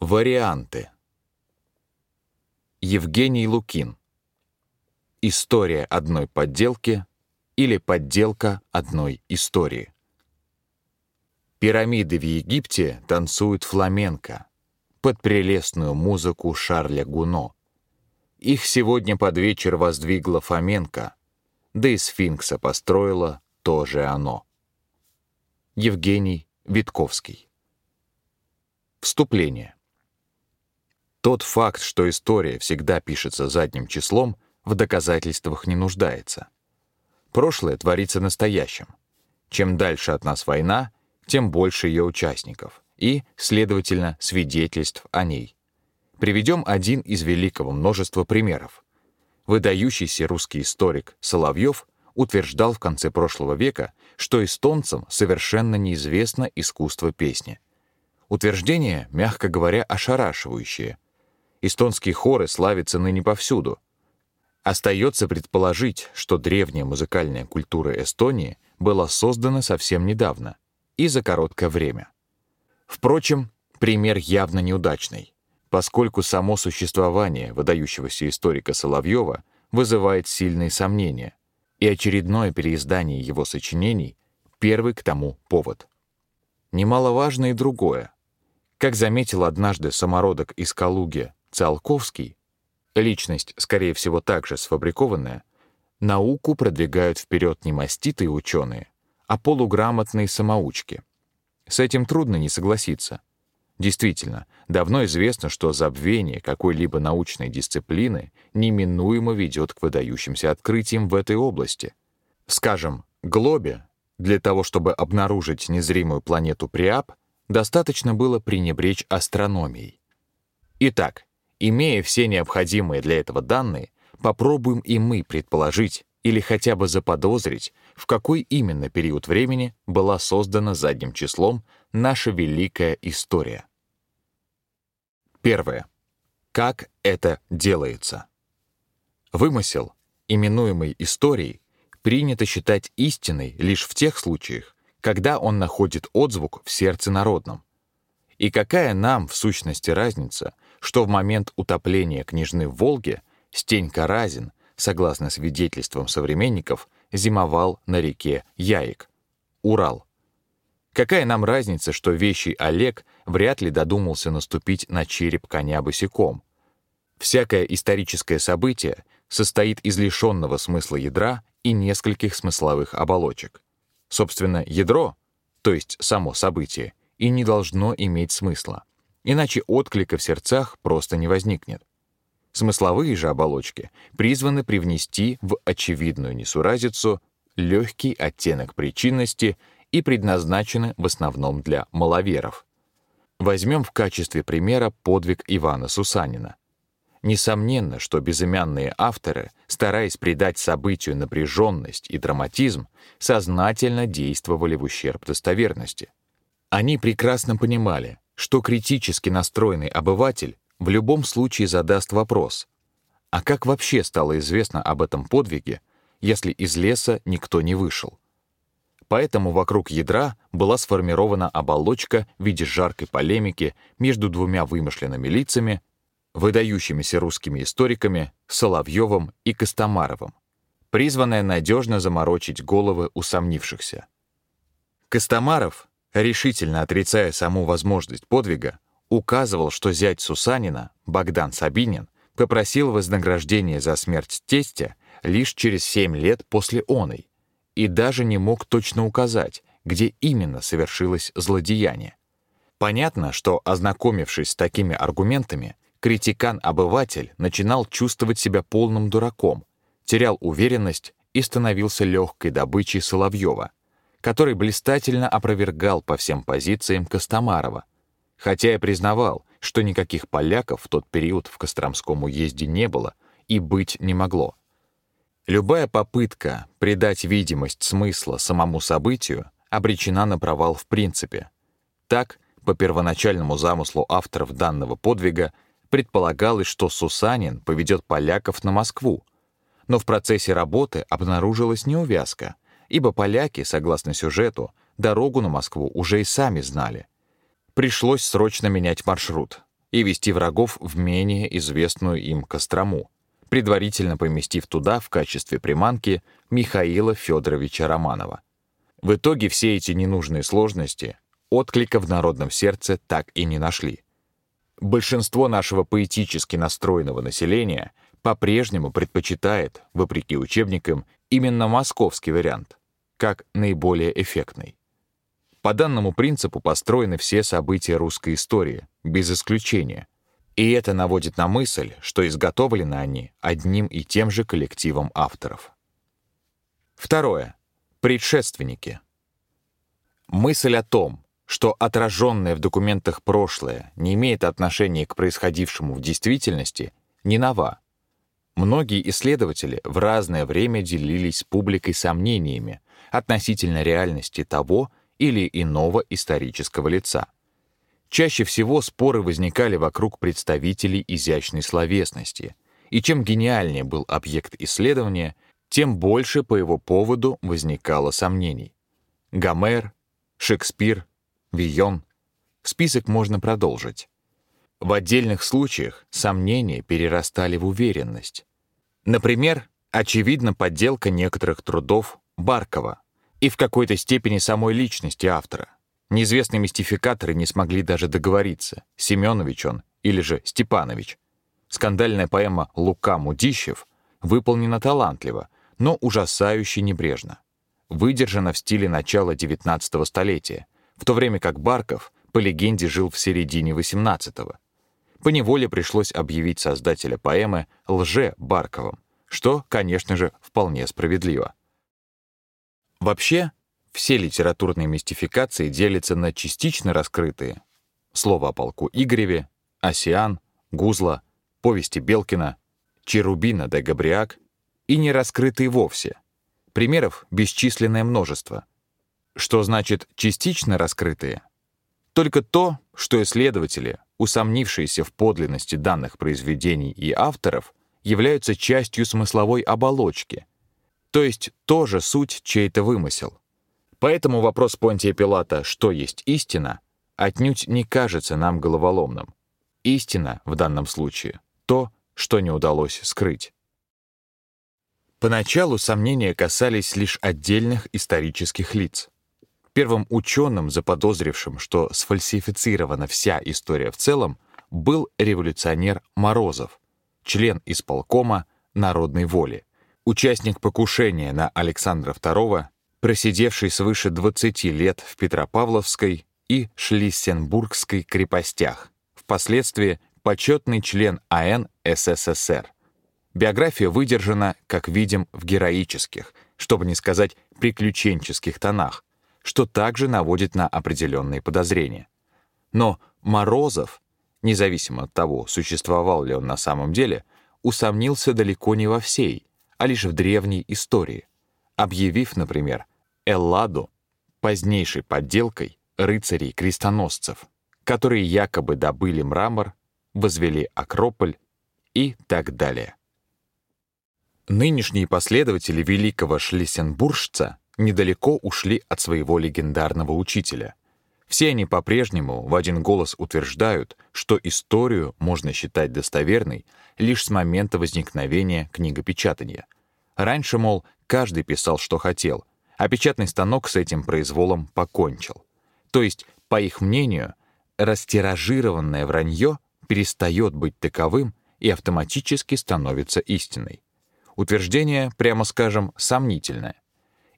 Варианты. Евгений Лукин. История одной подделки или подделка одной истории. Пирамиды в Египте танцуют фламенко под прелестную музыку Шарля Гуно. Их сегодня под вечер воздвигла Фоменко, да и сфинкса построила тоже оно. Евгений Витковский. Вступление. Тот факт, что история всегда пишется задним числом, в доказательствах не нуждается. Прошлое творится настоящим. Чем дальше от нас война, тем больше ее участников и, следовательно, свидетельств о ней. Приведем один из великого множества примеров. Выдающийся русский историк Соловьев утверждал в конце прошлого века, что эстонцам совершенно неизвестно искусство песни. Утверждение, мягко говоря, ошарашивающее — Эстонские хоры славятся ныне повсюду. Остается предположить, что древняя музыкальная культура Эстонии была создана совсем недавно и за короткое время. Впрочем, пример явно неудачный, поскольку само существование выдающегося историка Соловьева вызывает сильные сомнения, и очередное переиздание его сочинений — первый к тому повод. Немаловажно и другое. Как заметил однажды самородок из Калуги Циолковский, личность, скорее всего, также сфабрикованная, науку продвигают вперед не маститые ученые, а полуграмотные самоучки. С этим трудно не согласиться. Действительно, давно известно, что забвение какой-либо научной дисциплины неминуемо ведет к выдающимся открытиям в этой области. Скажем, Глобе, для того, чтобы обнаружить незримую планету Приап, достаточно было пренебречь астрономией. Итак, Имея все необходимые для этого данные, попробуем и мы предположить или хотя бы заподозрить, в какой именно период времени была создана задним числом наша великая история. Первое. Как это делается? Вымысел, именуемый историей, принято считать истиной лишь в тех случаях, когда он находит отзвук в сердце народном. И какая нам, в сущности, разница — что в момент утопления княжны в Волге Стенька Разин, согласно свидетельствам современников, зимовал на реке Яик, Урал. Какая нам разница, что вещий Олег вряд ли додумался наступить на череп коня босиком? Всякое историческое событие состоит из лишенного смысла ядра и нескольких смысловых оболочек. Собственно, ядро, то есть само событие, и не должно иметь смысла иначе отклика в сердцах просто не возникнет. Смысловые же оболочки призваны привнести в очевидную несуразицу легкий оттенок причинности и предназначены в основном для маловеров. Возьмем в качестве примера подвиг Ивана Сусанина. Несомненно, что безымянные авторы, стараясь придать событию напряженность и драматизм, сознательно действовали в ущерб достоверности. Они прекрасно понимали, что критически настроенный обыватель в любом случае задаст вопрос, а как вообще стало известно об этом подвиге, если из леса никто не вышел? Поэтому вокруг ядра была сформирована оболочка в виде жаркой полемики между двумя вымышленными лицами, выдающимися русскими историками Соловьевым и Костомаровым, призванная надежно заморочить головы усомнившихся. Костомаров решительно отрицая саму возможность подвига, указывал, что зять Сусанина, Богдан Сабинин, попросил вознаграждение за смерть тестя лишь через семь лет после оной и даже не мог точно указать, где именно совершилось злодеяние. Понятно, что, ознакомившись с такими аргументами, критикан-обыватель начинал чувствовать себя полным дураком, терял уверенность и становился легкой добычей Соловьева, который блистательно опровергал по всем позициям Костомарова, хотя и признавал, что никаких поляков в тот период в Костромском уезде не было и быть не могло. Любая попытка придать видимость смысла самому событию обречена на провал в принципе. Так, по первоначальному замыслу авторов данного подвига, предполагалось, что Сусанин поведет поляков на Москву, но в процессе работы обнаружилась неувязка — ибо поляки, согласно сюжету, дорогу на Москву уже и сами знали. Пришлось срочно менять маршрут. и вести врагов в менее известную им Кострому, предварительно поместив туда в качестве приманки Михаила Федоровича Романова. В итоге все эти ненужные сложности отклика в народном сердце так и не нашли. Большинство нашего поэтически настроенного населения по-прежнему предпочитает, вопреки учебникам, именно московский вариант, как наиболее эффектный. По данному принципу построены все события русской истории, без исключения. И это наводит на мысль, что изготовлены они одним и тем же коллективом авторов. Второе. Предшественники. Мысль о том, что отраженное в документах прошлое не имеет отношения к происходившему в действительности, не нова. Многие исследователи в разное время делились с публикой сомнениями относительно реальности того или иного исторического лица. Чаще всего споры возникали вокруг представителей изящной словесности, и чем гениальнее был объект исследования, тем больше по его поводу возникало сомнений. Гомер, Шекспир, Вийон. Список можно продолжить. В отдельных случаях сомнения перерастали в уверенность. Например, очевидна подделка некоторых трудов Баркова и в какой-то степени самой личности автора. Неизвестные мистификаторы не смогли даже договориться, Семенович он или же Степанович. Скандальная поэма «Лука Мудищев» выполнена талантливо, но ужасающе небрежно. Выдержана в стиле начала XIX столетия — в то время как Барков, по легенде, жил в середине XVIII. По неволе пришлось объявить создателя поэмы лже-Барковым, что, конечно же, вполне справедливо. Вообще, все литературные мистификации делятся на частично раскрытые «Слово о полку Игореве», «Осиан», «Гузла», «Повести Белкина», «Черубина де Габриак» и не раскрытые вовсе. Примеров бесчисленное множество — что значит частично раскрытые? Только то, что исследователи, усомнившиеся в подлинности данных произведений и авторов, являются частью смысловой оболочки, то есть тоже суть чей-то вымысел. Поэтому вопрос Понтия Пилата «что есть истина?» отнюдь не кажется нам головоломным. Истина в данном случае — то, что не удалось скрыть. Поначалу сомнения касались лишь отдельных исторических лиц. Первым ученым, заподозрившим, что сфальсифицирована вся история в целом, был революционер Морозов, член исполкома народной воли, участник покушения на Александра II, просидевший свыше 20 лет в Петропавловской и Шлиссенбургской крепостях, впоследствии почетный член АН СССР. Биография выдержана, как видим, в героических, чтобы не сказать приключенческих тонах, что также наводит на определенные подозрения. Но Морозов, независимо от того, существовал ли он на самом деле, усомнился далеко не во всей, а лишь в древней истории, объявив, например, Элладу позднейшей подделкой рыцарей-крестоносцев, которые якобы добыли мрамор, возвели Акрополь и так далее. Нынешние последователи великого шлиссенбуржца недалеко ушли от своего легендарного учителя. Все они по-прежнему в один голос утверждают, что историю можно считать достоверной лишь с момента возникновения книгопечатания. Раньше, мол, каждый писал, что хотел, а печатный станок с этим произволом покончил. То есть, по их мнению, растиражированное вранье перестает быть таковым и автоматически становится истиной. Утверждение, прямо скажем, сомнительное.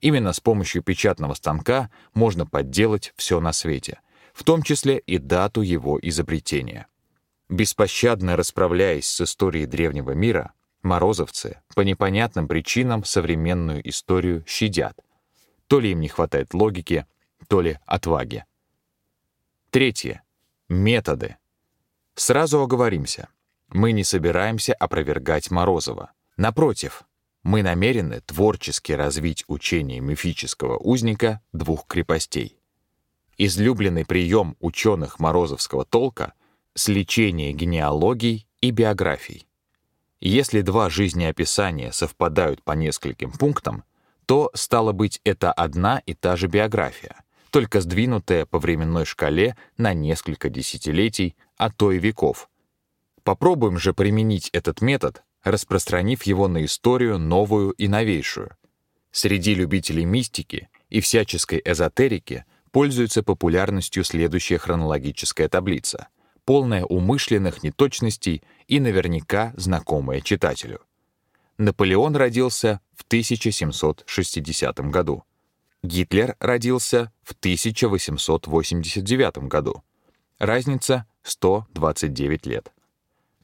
Именно с помощью печатного станка можно подделать все на свете, в том числе и дату его изобретения. Беспощадно расправляясь с историей древнего мира, морозовцы по непонятным причинам современную историю щадят. То ли им не хватает логики, то ли отваги. Третье. Методы. Сразу оговоримся. Мы не собираемся опровергать Морозова. Напротив, мы намерены творчески развить учение мифического узника двух крепостей. Излюбленный прием ученых морозовского толка — сличение генеалогий и биографий. Если два жизнеописания совпадают по нескольким пунктам, то, стало быть, это одна и та же биография, только сдвинутая по временной шкале на несколько десятилетий, а то и веков. Попробуем же применить этот метод, распространив его на историю новую и новейшую. Среди любителей мистики и всяческой эзотерики пользуется популярностью следующая хронологическая таблица, полная умышленных неточностей и наверняка знакомая читателю. Наполеон родился в 1760 году. Гитлер родился в 1889 году. Разница 129 лет.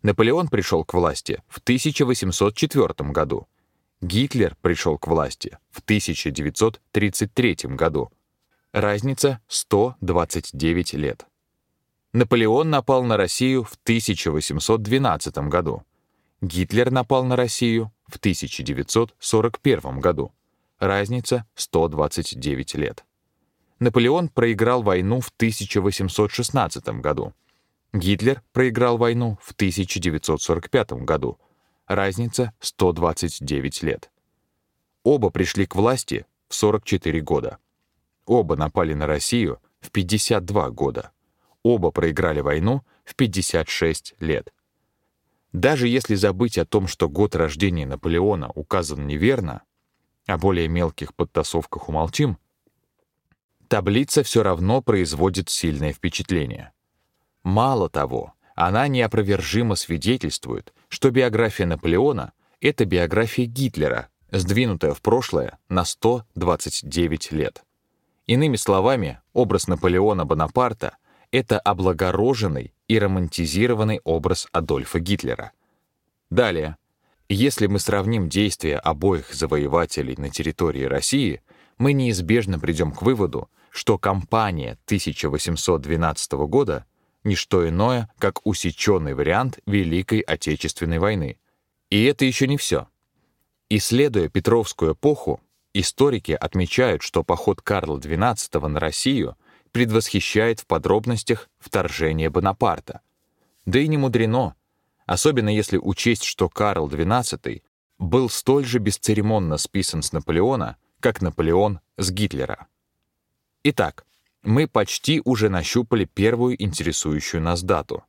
Наполеон пришел к власти в 1804 году. Гитлер пришел к власти в 1933 году. Разница 129 лет. Наполеон напал на Россию в 1812 году. Гитлер напал на Россию в 1941 году. Разница 129 лет. Наполеон проиграл войну в 1816 году. Гитлер проиграл войну в 1945 году. Разница 129 лет. Оба пришли к власти в 44 года. Оба напали на Россию в 52 года. Оба проиграли войну в 56 лет. Даже если забыть о том, что год рождения Наполеона указан неверно, о более мелких подтасовках умолчим, таблица все равно производит сильное впечатление. Мало того, она неопровержимо свидетельствует, что биография Наполеона — это биография Гитлера, сдвинутая в прошлое на 129 лет. Иными словами, образ Наполеона Бонапарта — это облагороженный и романтизированный образ Адольфа Гитлера. Далее. Если мы сравним действия обоих завоевателей на территории России, мы неизбежно придем к выводу, что кампания 1812 года — не что иное, как усеченный вариант Великой Отечественной войны. И это еще не все. Исследуя Петровскую эпоху, историки отмечают, что поход Карла XII на Россию предвосхищает в подробностях вторжение Бонапарта. Да и не мудрено, особенно если учесть, что Карл XII был столь же бесцеремонно списан с Наполеона, как Наполеон с Гитлера. Итак, мы почти уже нащупали первую интересующую нас дату.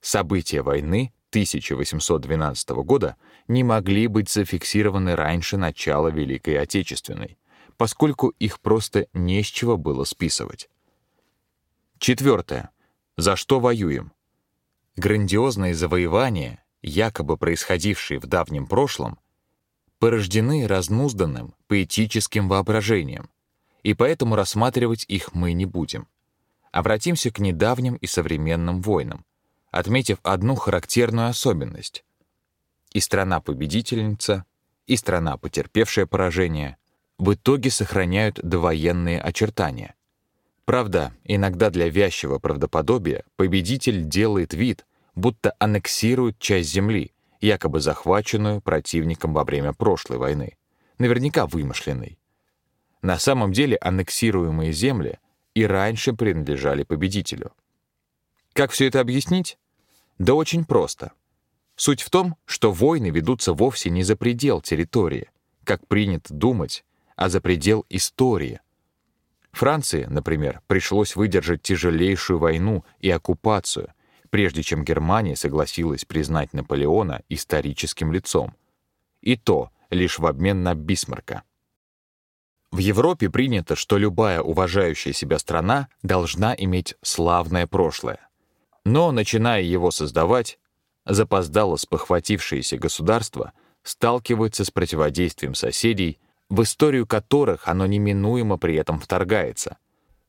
События войны 1812 года не могли быть зафиксированы раньше начала Великой Отечественной, поскольку их просто не с чего было списывать. Четвертое. За что воюем? Грандиозные завоевания, якобы происходившие в давнем прошлом, порождены разнузданным поэтическим воображением, и поэтому рассматривать их мы не будем. Обратимся к недавним и современным войнам, отметив одну характерную особенность. И страна-победительница, и страна, потерпевшая поражение, в итоге сохраняют довоенные очертания. Правда, иногда для вязчего правдоподобия победитель делает вид, будто аннексирует часть земли, якобы захваченную противником во время прошлой войны, наверняка вымышленной. На самом деле аннексируемые земли и раньше принадлежали победителю. Как все это объяснить? Да очень просто. Суть в том, что войны ведутся вовсе не за предел территории, как принято думать, а за предел истории — Франции, например, пришлось выдержать тяжелейшую войну и оккупацию, прежде чем Германия согласилась признать Наполеона историческим лицом. И то лишь в обмен на Бисмарка. В Европе принято, что любая уважающая себя страна должна иметь славное прошлое. Но, начиная его создавать, запоздало спохватившиеся государства сталкиваются с противодействием соседей в историю которых оно неминуемо при этом вторгается.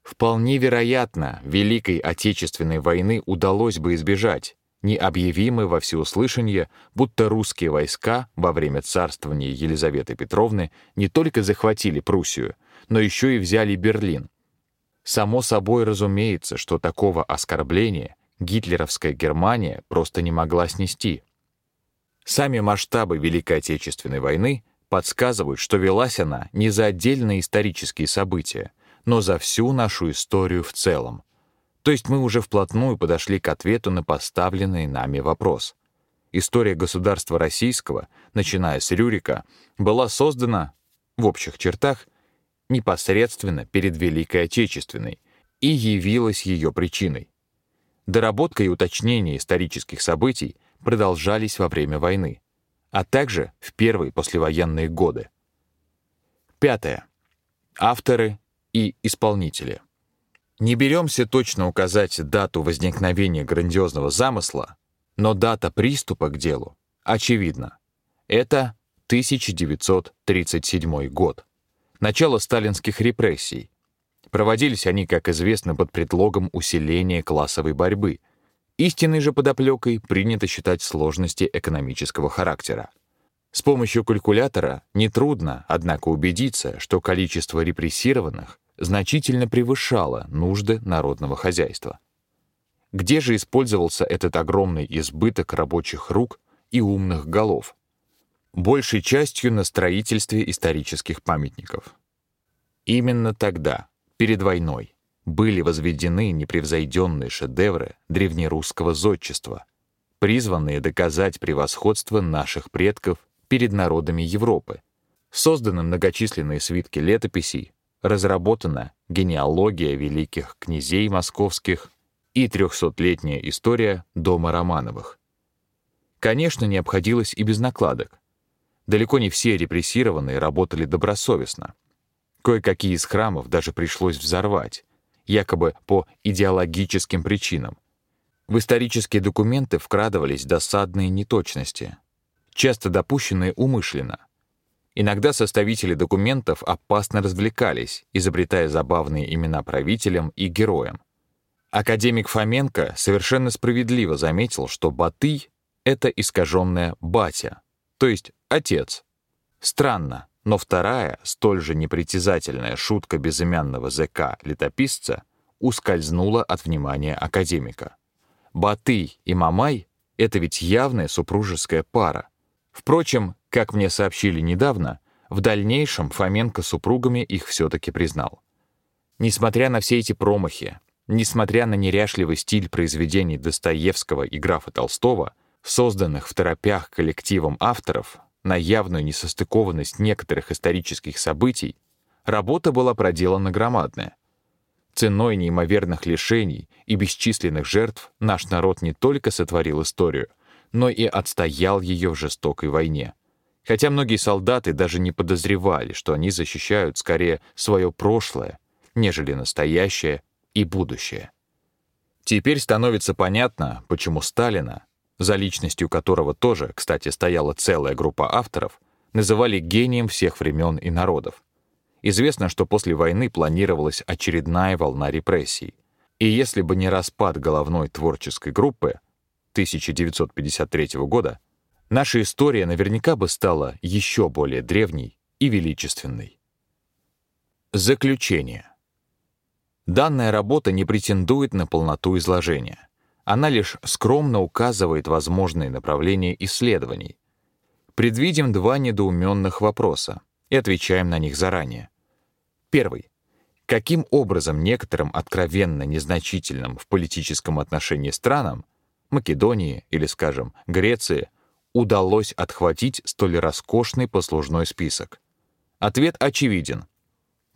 Вполне вероятно, Великой Отечественной войны удалось бы избежать, не объявимы во всеуслышание, будто русские войска во время царствования Елизаветы Петровны не только захватили Пруссию, но еще и взяли Берлин. Само собой разумеется, что такого оскорбления гитлеровская Германия просто не могла снести. Сами масштабы Великой Отечественной войны подсказывают, что велась она не за отдельные исторические события, но за всю нашу историю в целом. То есть мы уже вплотную подошли к ответу на поставленный нами вопрос. История государства российского, начиная с Рюрика, была создана, в общих чертах, непосредственно перед Великой Отечественной и явилась ее причиной. Доработка и уточнение исторических событий продолжались во время войны, а также в первые послевоенные годы. Пятое. Авторы и исполнители. Не беремся точно указать дату возникновения грандиозного замысла, но дата приступа к делу очевидна. Это 1937 год. Начало сталинских репрессий. Проводились они, как известно, под предлогом усиления классовой борьбы. Истинной же подоплекой принято считать сложности экономического характера. С помощью калькулятора нетрудно, однако, убедиться, что количество репрессированных значительно превышало нужды народного хозяйства. Где же использовался этот огромный избыток рабочих рук и умных голов? большей частью на строительстве исторических памятников. Именно тогда, перед войной, были возведены непревзойденные шедевры древнерусского зодчества, призванные доказать превосходство наших предков перед народами Европы. Созданы многочисленные свитки летописей, разработана генеалогия великих князей московских и трехсотлетняя история дома Романовых. Конечно, не обходилось и без накладок. Далеко не все репрессированные работали добросовестно. Кое-какие из храмов даже пришлось взорвать, якобы по идеологическим причинам. В исторические документы вкрадывались досадные неточности, часто допущенные умышленно. Иногда составители документов опасно развлекались, изобретая забавные имена правителям и героям. Академик Фоменко совершенно справедливо заметил, что Батый — это искаженное «батя», то есть отец. Странно, но вторая, столь же непритязательная шутка безымянного ЗК-летописца ускользнула от внимания академика. Батый и Мамай — это ведь явная супружеская пара. Впрочем, как мне сообщили недавно, в дальнейшем Фоменко супругами их все-таки признал. Несмотря на все эти промахи, несмотря на неряшливый стиль произведений Достоевского и графа Толстого, созданных в торопях коллективом авторов, на явную несостыкованность некоторых исторических событий, работа была проделана громадная. Ценой неимоверных лишений и бесчисленных жертв наш народ не только сотворил историю, но и отстоял ее в жестокой войне. Хотя многие солдаты даже не подозревали, что они защищают скорее свое прошлое, нежели настоящее и будущее. Теперь становится понятно, почему Сталина за личностью которого тоже, кстати, стояла целая группа авторов, называли гением всех времен и народов. Известно, что после войны планировалась очередная волна репрессий. И если бы не распад головной творческой группы 1953 года, наша история наверняка бы стала еще более древней и величественной. Заключение. Данная работа не претендует на полноту изложения. Она лишь скромно указывает возможные направления исследований. Предвидим два недоуменных вопроса и отвечаем на них заранее. Первый. Каким образом некоторым откровенно незначительным в политическом отношении странам, Македонии или, скажем, Греции, удалось отхватить столь роскошный послужной список? Ответ очевиден.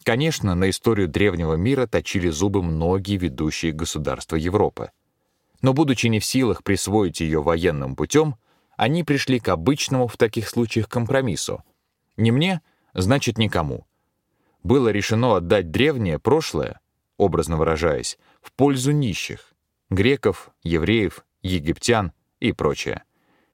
Конечно, на историю древнего мира точили зубы многие ведущие государства Европы но будучи не в силах присвоить ее военным путем, они пришли к обычному в таких случаях компромиссу. Не мне, значит никому. Было решено отдать древнее прошлое, образно выражаясь, в пользу нищих — греков, евреев, египтян и прочее.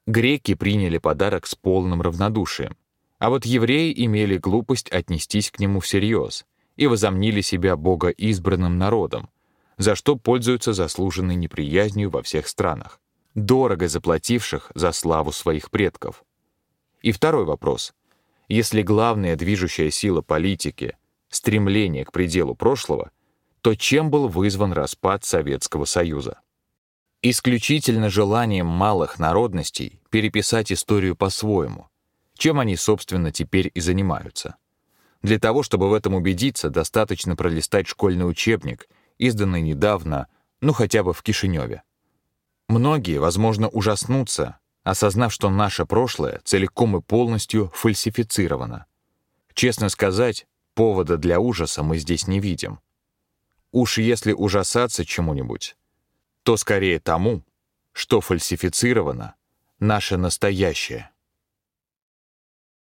Греки приняли подарок с полным равнодушием, а вот евреи имели глупость отнестись к нему всерьез и возомнили себя богоизбранным народом, за что пользуются заслуженной неприязнью во всех странах, дорого заплативших за славу своих предков. И второй вопрос. Если главная движущая сила политики — стремление к пределу прошлого, то чем был вызван распад Советского Союза? Исключительно желанием малых народностей переписать историю по-своему, чем они, собственно, теперь и занимаются. Для того, чтобы в этом убедиться, достаточно пролистать школьный учебник изданный недавно, ну хотя бы в Кишиневе. Многие, возможно, ужаснутся, осознав, что наше прошлое целиком и полностью фальсифицировано. Честно сказать, повода для ужаса мы здесь не видим. Уж если ужасаться чему-нибудь, то скорее тому, что фальсифицировано наше настоящее.